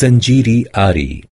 زنجيري آري.